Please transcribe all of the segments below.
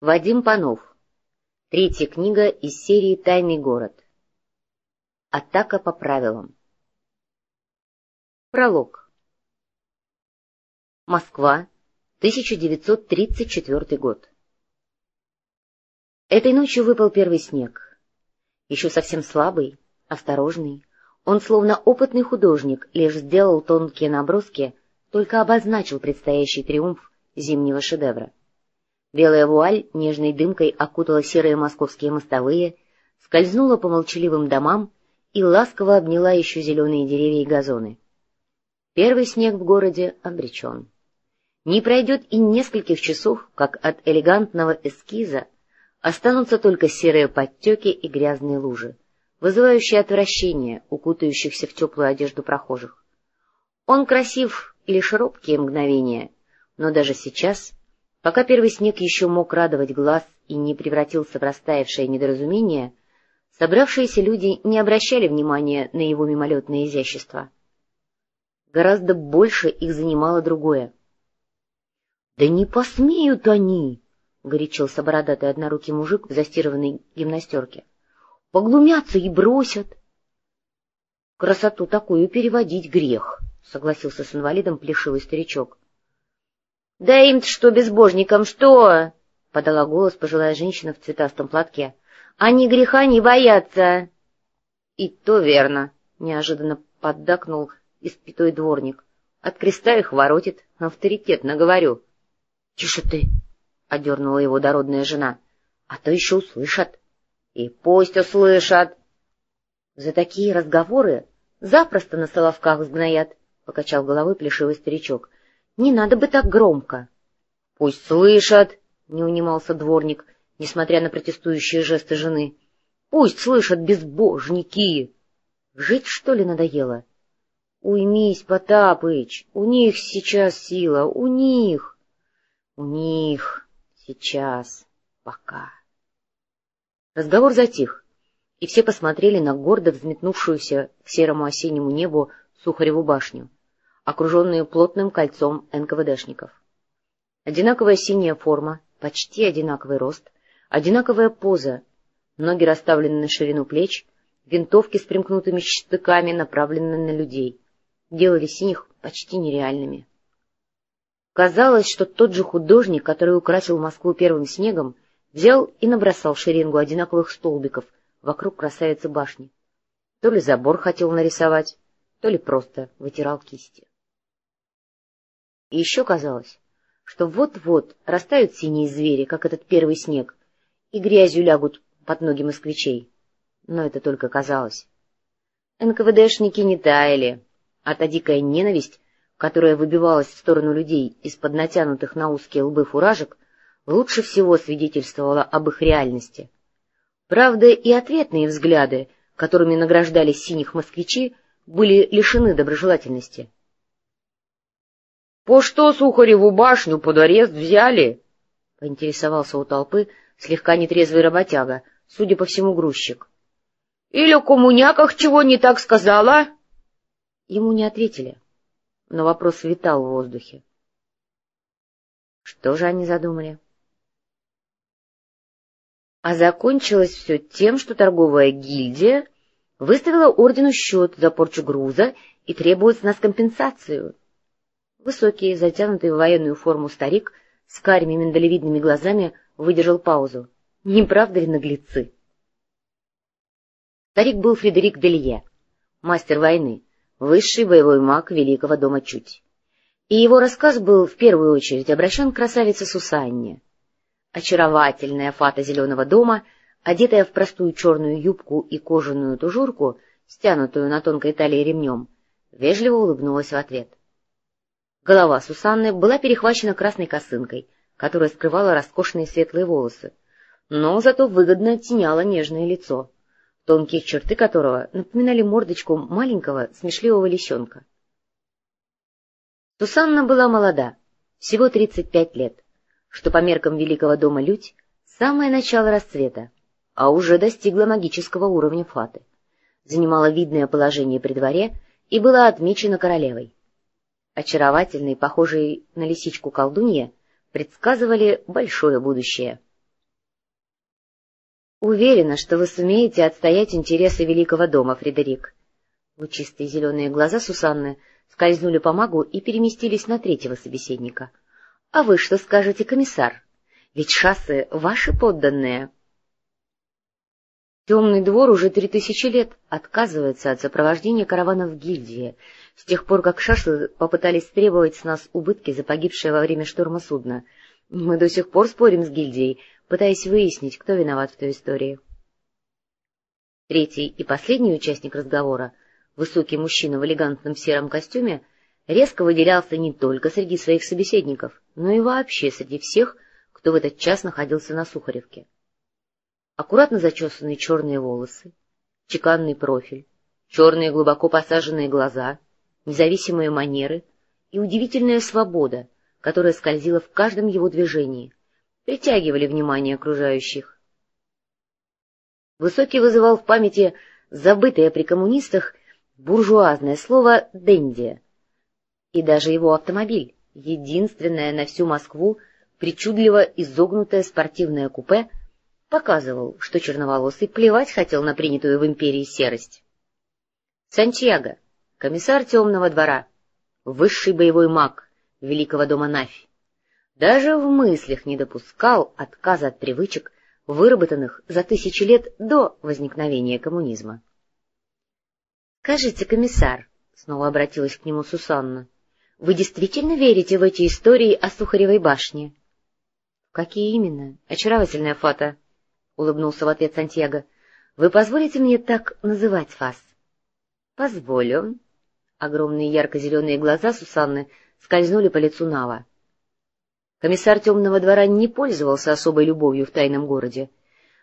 Вадим Панов. Третья книга из серии «Тайный город». Атака по правилам. Пролог. Москва, 1934 год. Этой ночью выпал первый снег. Еще совсем слабый, осторожный. Он, словно опытный художник, лишь сделал тонкие наброски, только обозначил предстоящий триумф зимнего шедевра. Белая вуаль нежной дымкой окутала серые московские мостовые, скользнула по молчаливым домам и ласково обняла еще зеленые деревья и газоны. Первый снег в городе обречен. Не пройдет и нескольких часов, как от элегантного эскиза останутся только серые подтеки и грязные лужи, вызывающие отвращение укутающихся в теплую одежду прохожих. Он красив лишь робкие мгновения, но даже сейчас Пока первый снег еще мог радовать глаз и не превратился в растаявшее недоразумение, собравшиеся люди не обращали внимания на его мимолетное изящество. Гораздо больше их занимало другое. — Да не посмеют они! — горячился бородатый однорукий мужик в застированной гимнастерке. — Поглумятся и бросят. — Красоту такую переводить грех, — согласился с инвалидом плешивый старичок. — Да им-то что, безбожникам, что? — подала голос пожилая женщина в цветастом платке. — Они греха не боятся. — И то верно, — неожиданно поддакнул испятой дворник. — От креста их воротит, авторитетно говорю. — Тише ты, — одернула его дородная жена, — а то еще услышат. — И пусть услышат. — За такие разговоры запросто на соловках сгноят, — покачал головой плешивый старичок. — не надо бы так громко. — Пусть слышат, — не унимался дворник, несмотря на протестующие жесты жены. — Пусть слышат безбожники! Жить, что ли, надоело? — Уймись, Потапыч, у них сейчас сила, у них. У них сейчас, пока. Разговор затих, и все посмотрели на гордо взметнувшуюся к серому осеннему небу Сухареву башню окруженные плотным кольцом НКВДшников. Одинаковая синяя форма, почти одинаковый рост, одинаковая поза, ноги расставлены на ширину плеч, винтовки с примкнутыми штыками направлены на людей, делали синих почти нереальными. Казалось, что тот же художник, который украсил Москву первым снегом, взял и набросал шеренгу одинаковых столбиков вокруг красавицы башни. То ли забор хотел нарисовать, то ли просто вытирал кисти. И еще казалось, что вот-вот растают синие звери, как этот первый снег, и грязью лягут под ноги москвичей. Но это только казалось. НКВДшники не таяли, а та дикая ненависть, которая выбивалась в сторону людей из-под натянутых на узкие лбы фуражек, лучше всего свидетельствовала об их реальности. Правда, и ответные взгляды, которыми награждали синих москвичи, были лишены доброжелательности. По что Сухареву башню под арест взяли? — поинтересовался у толпы слегка нетрезвый работяга, судя по всему, грузчик. — Или о коммуняках чего не так сказала? Ему не ответили, но вопрос витал в воздухе. Что же они задумали? А закончилось все тем, что торговая гильдия выставила ордену счет за порчу груза и требует с нас компенсацию. Высокий, затянутый в военную форму старик с карими миндалевидными глазами выдержал паузу. Не правда ли наглецы? Старик был Фредерик Делье, мастер войны, высший боевой маг Великого дома Чуть. И его рассказ был в первую очередь обращен к красавице Сусанне. Очаровательная фата Зеленого дома, одетая в простую черную юбку и кожаную тужурку, стянутую на тонкой талии ремнем, вежливо улыбнулась в ответ. Голова Сусанны была перехвачена красной косынкой, которая скрывала роскошные светлые волосы, но зато выгодно оттеняла нежное лицо, тонкие черты которого напоминали мордочку маленького смешливого лисенка. Сусанна была молода, всего 35 лет, что по меркам великого дома Людь самое начало расцвета, а уже достигла магического уровня фаты, занимала видное положение при дворе и была отмечена королевой очаровательной, похожей на лисичку колдунье, предсказывали большое будущее. — Уверена, что вы сумеете отстоять интересы Великого дома, Фредерик. Лучистые зеленые глаза Сусанны скользнули по магу и переместились на третьего собеседника. — А вы что скажете, комиссар? Ведь шассы — ваши подданные. Темный двор уже три тысячи лет отказывается от сопровождения караванов гильдии, с тех пор, как шассы попытались требовать с нас убытки за погибшее во время шторма судно. Мы до сих пор спорим с гильдией, пытаясь выяснить, кто виноват в той истории. Третий и последний участник разговора, высокий мужчина в элегантном сером костюме, резко выделялся не только среди своих собеседников, но и вообще среди всех, кто в этот час находился на Сухаревке. Аккуратно зачесанные черные волосы, чеканный профиль, черные глубоко посаженные глаза, независимые манеры и удивительная свобода, которая скользила в каждом его движении, притягивали внимание окружающих. Высокий вызывал в памяти забытое при коммунистах буржуазное слово «денди», и даже его автомобиль, единственное на всю Москву причудливо изогнутое спортивное купе, показывал, что черноволосый плевать хотел на принятую в империи серость. Сантьяго, комиссар темного двора, высший боевой маг великого дома Нафи, даже в мыслях не допускал отказа от привычек, выработанных за тысячи лет до возникновения коммунизма. — Скажите, комиссар, — снова обратилась к нему Сусанна, — вы действительно верите в эти истории о Сухаревой башне? — Какие именно? Очаровательная фото, — улыбнулся в ответ Сантьяго. — Вы позволите мне так называть вас? — Позволю. Огромные ярко-зеленые глаза Сусанны скользнули по лицу Нава. Комиссар темного двора не пользовался особой любовью в тайном городе.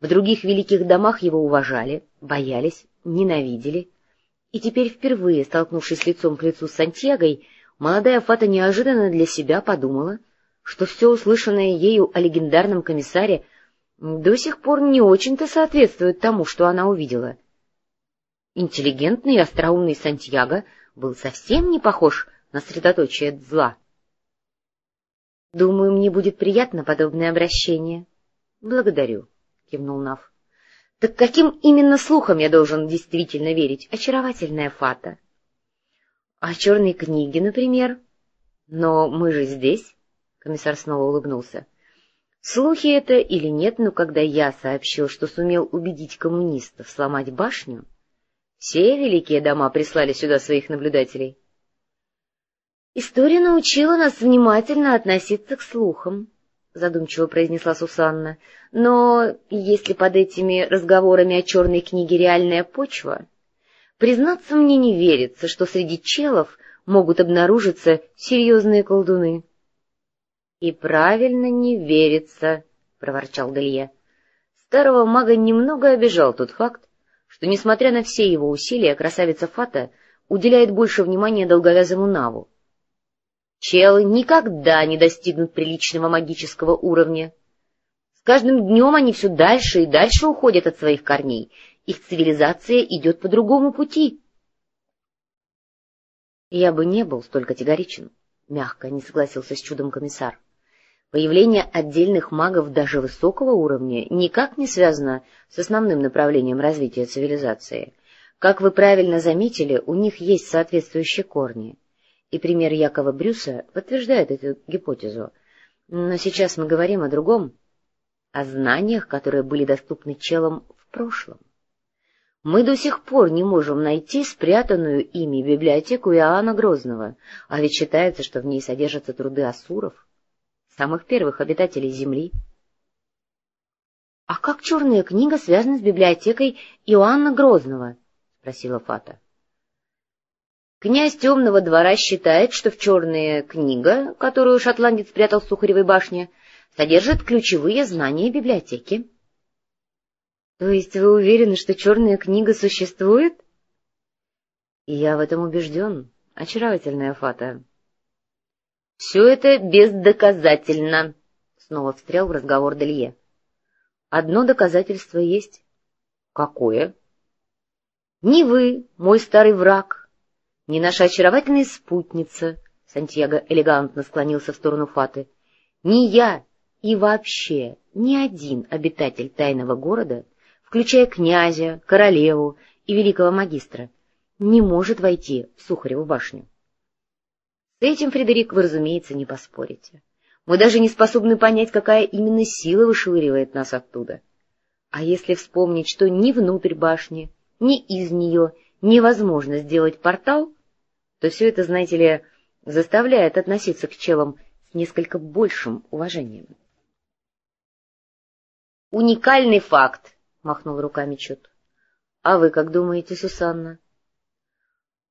В других великих домах его уважали, боялись, ненавидели. И теперь, впервые столкнувшись лицом к лицу с Сантьягой, молодая Фата неожиданно для себя подумала, что все услышанное ею о легендарном комиссаре до сих пор не очень-то соответствует тому, что она увидела. Интеллигентный и остроумный Сантьяго был совсем не похож на средоточие зла. — Думаю, мне будет приятно подобное обращение. — Благодарю, — кивнул Нав. — Так каким именно слухам я должен действительно верить? Очаровательная фата. — А черные книги, например? — Но мы же здесь, — комиссар снова улыбнулся. — Слухи это или нет, но когда я сообщил, что сумел убедить коммунистов сломать башню, все великие дома прислали сюда своих наблюдателей. — «История научила нас внимательно относиться к слухам», — задумчиво произнесла Сусанна. «Но если под этими разговорами о черной книге реальная почва, признаться мне не верится, что среди челов могут обнаружиться серьезные колдуны». «И правильно не верится», — проворчал Делье. Старого мага немного обижал тот факт, что, несмотря на все его усилия, красавица Фата уделяет больше внимания долговязому Наву, Челы никогда не достигнут приличного магического уровня. С каждым днем они все дальше и дальше уходят от своих корней. Их цивилизация идет по другому пути. Я бы не был столь категоричен, — мягко не согласился с чудом комиссар. Появление отдельных магов даже высокого уровня никак не связано с основным направлением развития цивилизации. Как вы правильно заметили, у них есть соответствующие корни — и пример Якова Брюса подтверждает эту гипотезу. Но сейчас мы говорим о другом, о знаниях, которые были доступны челам в прошлом. Мы до сих пор не можем найти спрятанную ими библиотеку Иоанна Грозного, а ведь считается, что в ней содержатся труды асуров, самых первых обитателей Земли. — А как черная книга связана с библиотекой Иоанна Грозного? — спросила Фата. Князь Темного двора считает, что в черная книга, которую шотландец спрятал в Сухаревой башне, содержит ключевые знания библиотеки. — То есть вы уверены, что черная книга существует? — я в этом убежден, очаровательная Фата. — Все это бездоказательно, — снова встрял в разговор Делье. — Одно доказательство есть. — Какое? — Не вы, мой старый враг, ни наша очаровательная спутница, — Сантьяго элегантно склонился в сторону Фаты, — ни я и вообще ни один обитатель тайного города включая князя, королеву и великого магистра, не может войти в Сухареву башню. С этим, Фредерик, вы, разумеется, не поспорите. Мы даже не способны понять, какая именно сила вышвыривает нас оттуда. А если вспомнить, что ни внутрь башни, ни из нее невозможно сделать портал, то все это, знаете ли, заставляет относиться к челам с несколько большим уважением. «Уникальный факт!» — махнул руками Чут. «А вы как думаете, Сусанна?»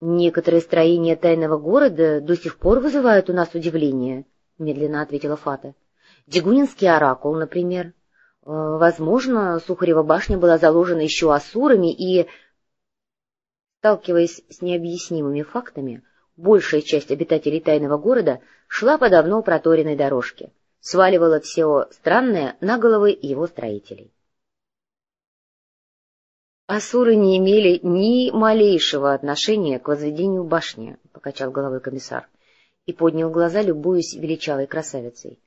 «Некоторые строения тайного города до сих пор вызывают у нас удивление», — медленно ответила Фата. «Дегунинский оракул, например. Э, возможно, Сухарева башня была заложена еще асурами и...» Сталкиваясь с необъяснимыми фактами, большая часть обитателей тайного города шла по давно проторенной дорожке, сваливала все странное на головы его строителей. Асуры не имели ни малейшего отношения к возведению башни, — покачал головой комиссар и поднял глаза, любуясь величавой красавицей.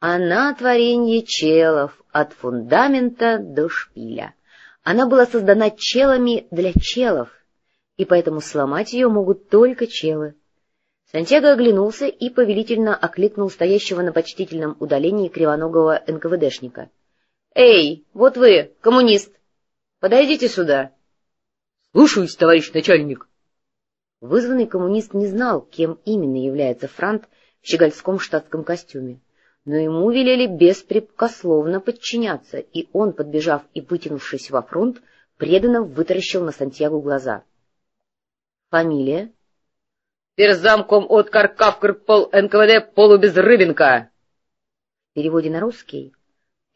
Она творение челов от фундамента до шпиля. Она была создана челами для челов, и поэтому сломать ее могут только челы. Сантьяго оглянулся и повелительно окликнул стоящего на почтительном удалении кривоногого НКВДшника. — Эй, вот вы, коммунист! Подойдите сюда. — Слушаюсь, товарищ начальник. Вызванный коммунист не знал, кем именно является Франт в щегольском штатском костюме, но ему велели беспрекословно подчиняться, и он, подбежав и вытянувшись во фронт, преданно вытаращил на Сантьягу глаза. — Фамилия? — Перзамком от Каркавкр пол НКВД Полубезрыбенко. В переводе на русский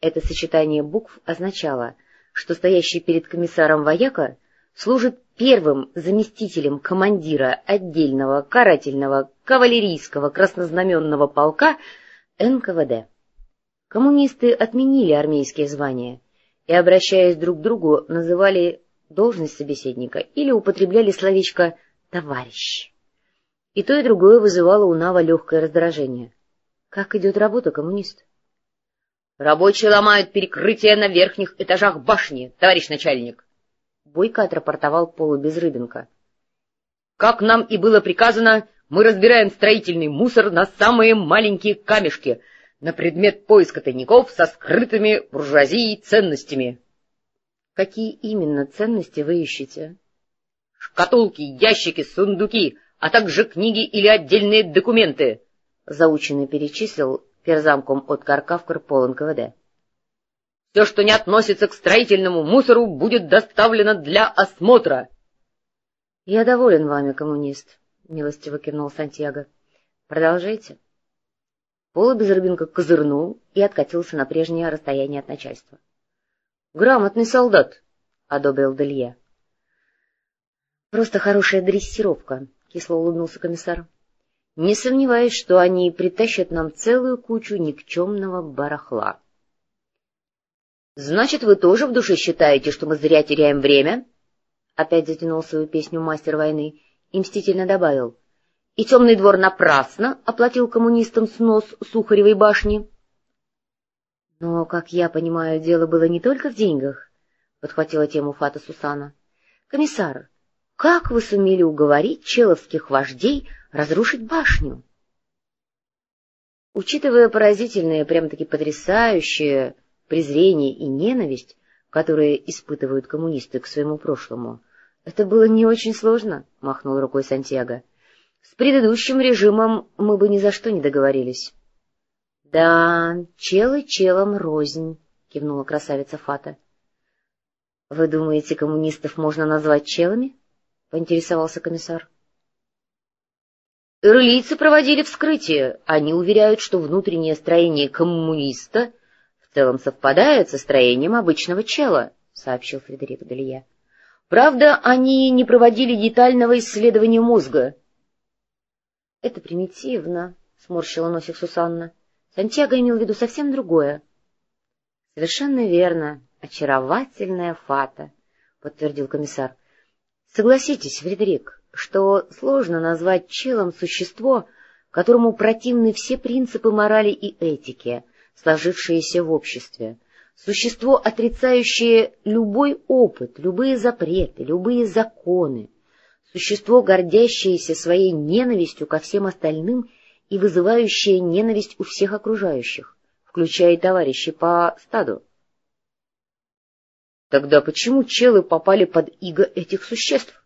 это сочетание букв означало, что стоящий перед комиссаром вояка служит первым заместителем командира отдельного карательного кавалерийского краснознаменного полка НКВД. Коммунисты отменили армейские звания и, обращаясь друг к другу, называли должность собеседника или употребляли словечко «товарищ». И то, и другое вызывало у Нава легкое раздражение. Как идет работа, коммунист? — Рабочие ломают перекрытие на верхних этажах башни, товарищ начальник. — бойко отрапортовал Полубезрыбенко. — Как нам и было приказано, мы разбираем строительный мусор на самые маленькие камешки на предмет поиска тайников со скрытыми буржуазией ценностями. — Какие именно ценности вы ищете? — Шкатулки, ящики, сундуки, а также книги или отдельные документы, — заученно перечислил перзамком от Каркавкар пол НКВД. Все, что не относится к строительному мусору, будет доставлено для осмотра. — Я доволен вами, коммунист, — милостиво кивнул Сантьяго. — Продолжайте. Пола Безрыбенко козырнул и откатился на прежнее расстояние от начальства. — Грамотный солдат, — одобрил Делье. — Просто хорошая дрессировка, — кисло улыбнулся комиссар. — Не сомневаюсь, что они притащат нам целую кучу никчемного барахла. — Значит, вы тоже в душе считаете, что мы зря теряем время? Опять затянул свою песню мастер войны и мстительно добавил. — И темный двор напрасно оплатил коммунистам снос Сухаревой башни. — Но, как я понимаю, дело было не только в деньгах, — подхватила тему Фата Сусана. — Комиссар, как вы сумели уговорить человских вождей разрушить башню? Учитывая поразительные, прям-таки потрясающие презрение и ненависть, которые испытывают коммунисты к своему прошлому, это было не очень сложно, — махнул рукой Сантьяго. С предыдущим режимом мы бы ни за что не договорились. — Да, челы челом рознь, — кивнула красавица Фата. — Вы думаете, коммунистов можно назвать челами? — поинтересовался комиссар. Ирлийцы проводили вскрытие. Они уверяют, что внутреннее строение коммуниста — в целом совпадает со строением обычного чела, — сообщил Фредерик Делье. Правда, они не проводили детального исследования мозга. — Это примитивно, — сморщила носик Сусанна. Сантьяго имел в виду совсем другое. — Совершенно верно. Очаровательная фата, — подтвердил комиссар. — Согласитесь, Фредерик, что сложно назвать челом существо, которому противны все принципы морали и этики, сложившиеся в обществе, существо, отрицающее любой опыт, любые запреты, любые законы, существо, гордящееся своей ненавистью ко всем остальным и вызывающее ненависть у всех окружающих, включая и товарищей по стаду. Тогда почему челы попали под иго этих существ?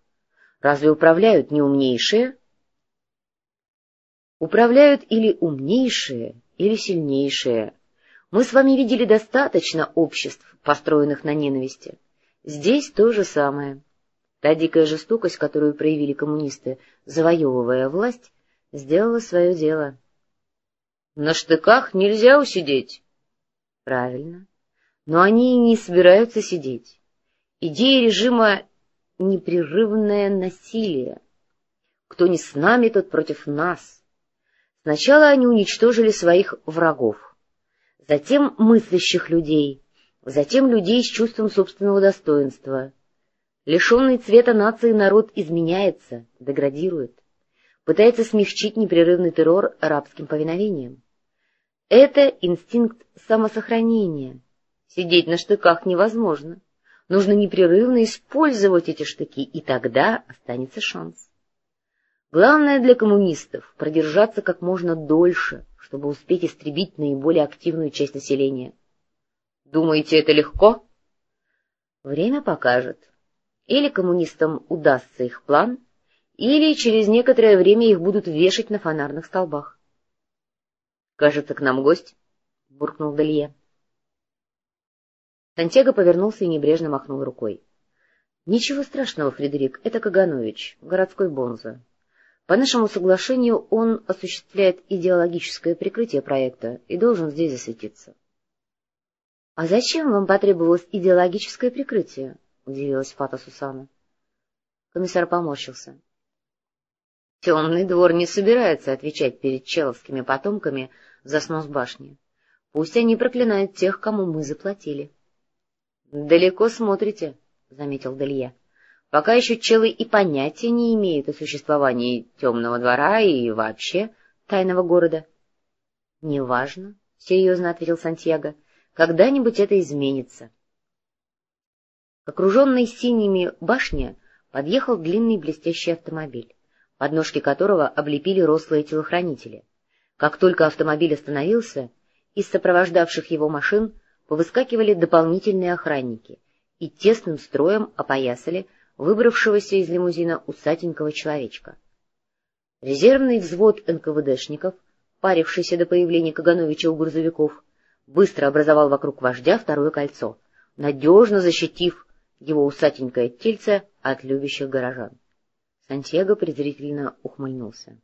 Разве управляют не умнейшие? Управляют или умнейшие, или сильнейшие. Мы с вами видели достаточно обществ, построенных на ненависти. Здесь то же самое. Та дикая жестокость, которую проявили коммунисты, завоевывая власть, сделала свое дело. На штыках нельзя усидеть. Правильно. Но они не собираются сидеть. Идея режима — непрерывное насилие. Кто не с нами, тот против нас. Сначала они уничтожили своих врагов, затем мыслящих людей, затем людей с чувством собственного достоинства. Лишенный цвета нации народ изменяется, деградирует, пытается смягчить непрерывный террор рабским повиновением. Это инстинкт самосохранения. Сидеть на штыках невозможно. Нужно непрерывно использовать эти штыки, и тогда останется шанс. Главное для коммунистов — продержаться как можно дольше, чтобы успеть истребить наиболее активную часть населения. Думаете, это легко? Время покажет. Или коммунистам удастся их план, или через некоторое время их будут вешать на фонарных столбах. — Кажется, к нам гость, — буркнул Далье. Сантьяго повернулся и небрежно махнул рукой. — Ничего страшного, Фредерик, это Каганович, городской бонза. По нашему соглашению он осуществляет идеологическое прикрытие проекта и должен здесь засветиться. — А зачем вам потребовалось идеологическое прикрытие? — удивилась Фата Сусана. Комиссар поморщился. — Темный двор не собирается отвечать перед человскими потомками за снос башни. Пусть они проклинают тех, кому мы заплатили. — Далеко смотрите, — заметил Делье. Пока еще челы и понятия не имеют о существовании темного двора и вообще тайного города. — Неважно, — серьезно ответил Сантьяго, — когда-нибудь это изменится. К синими башне подъехал длинный блестящий автомобиль, подножки которого облепили рослые телохранители. Как только автомобиль остановился, из сопровождавших его машин повыскакивали дополнительные охранники и тесным строем опоясали выбравшегося из лимузина усатенького человечка. Резервный взвод НКВДшников, парившийся до появления Кагановича у грузовиков, быстро образовал вокруг вождя второе кольцо, надежно защитив его усатенькое тельце от любящих горожан. Сантьяго презрительно ухмыльнулся.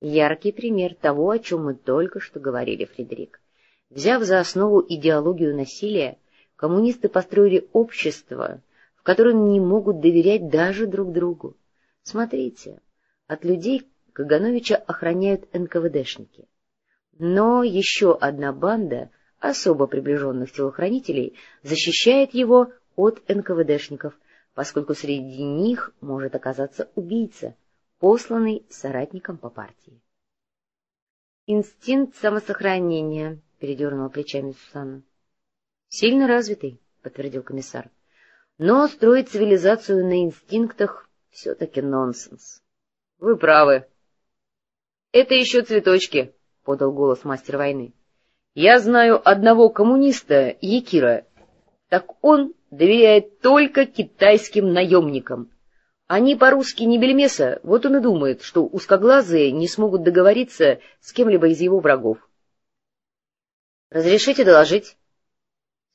Яркий пример того, о чем мы только что говорили, Фредерик. Взяв за основу идеологию насилия, коммунисты построили общество, которым не могут доверять даже друг другу. Смотрите, от людей Кагановича охраняют НКВДшники. Но еще одна банда особо приближенных телохранителей защищает его от НКВДшников, поскольку среди них может оказаться убийца, посланный соратником по партии. «Инстинкт самосохранения», — передернула плечами Сусанна. «Сильно развитый», — подтвердил комиссар. Но строить цивилизацию на инстинктах все-таки нонсенс. — Вы правы. — Это еще цветочки, — подал голос мастер войны. — Я знаю одного коммуниста, Якира. Так он доверяет только китайским наемникам. Они по-русски не бельмеса, вот он и думает, что узкоглазые не смогут договориться с кем-либо из его врагов. — Разрешите доложить?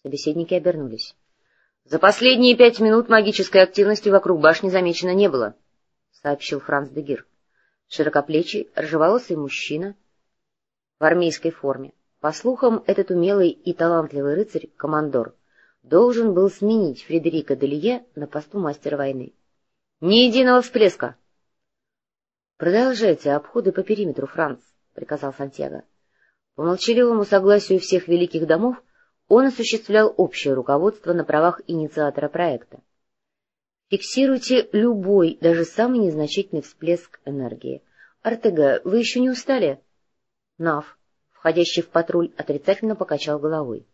Собеседники обернулись. За последние пять минут магической активности вокруг башни замечено не было, — сообщил Франц Дегир. Широкоплечий, ржеволосый мужчина в армейской форме. По слухам, этот умелый и талантливый рыцарь, командор, должен был сменить Фредерика Делие на посту мастера войны. Ни единого всплеска! — Продолжайте обходы по периметру, Франц, — приказал Сантьяго. По молчаливому согласию всех великих домов он осуществлял общее руководство на правах инициатора проекта. Фиксируйте любой, даже самый незначительный всплеск энергии. Артега, вы еще не устали? Нав, входящий в патруль, отрицательно покачал головой.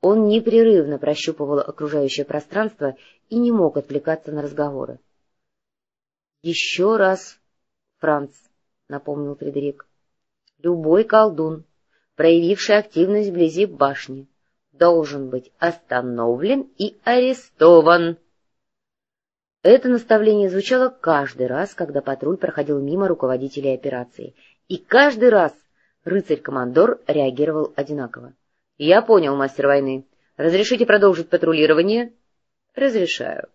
Он непрерывно прощупывал окружающее пространство и не мог отвлекаться на разговоры. — Еще раз, Франц, — напомнил Фредерик, — любой колдун, проявивший активность вблизи башни, должен быть остановлен и арестован. Это наставление звучало каждый раз, когда патруль проходил мимо руководителей операции, и каждый раз рыцарь-командор реагировал одинаково. — Я понял, мастер войны. Разрешите продолжить патрулирование? — Разрешаю.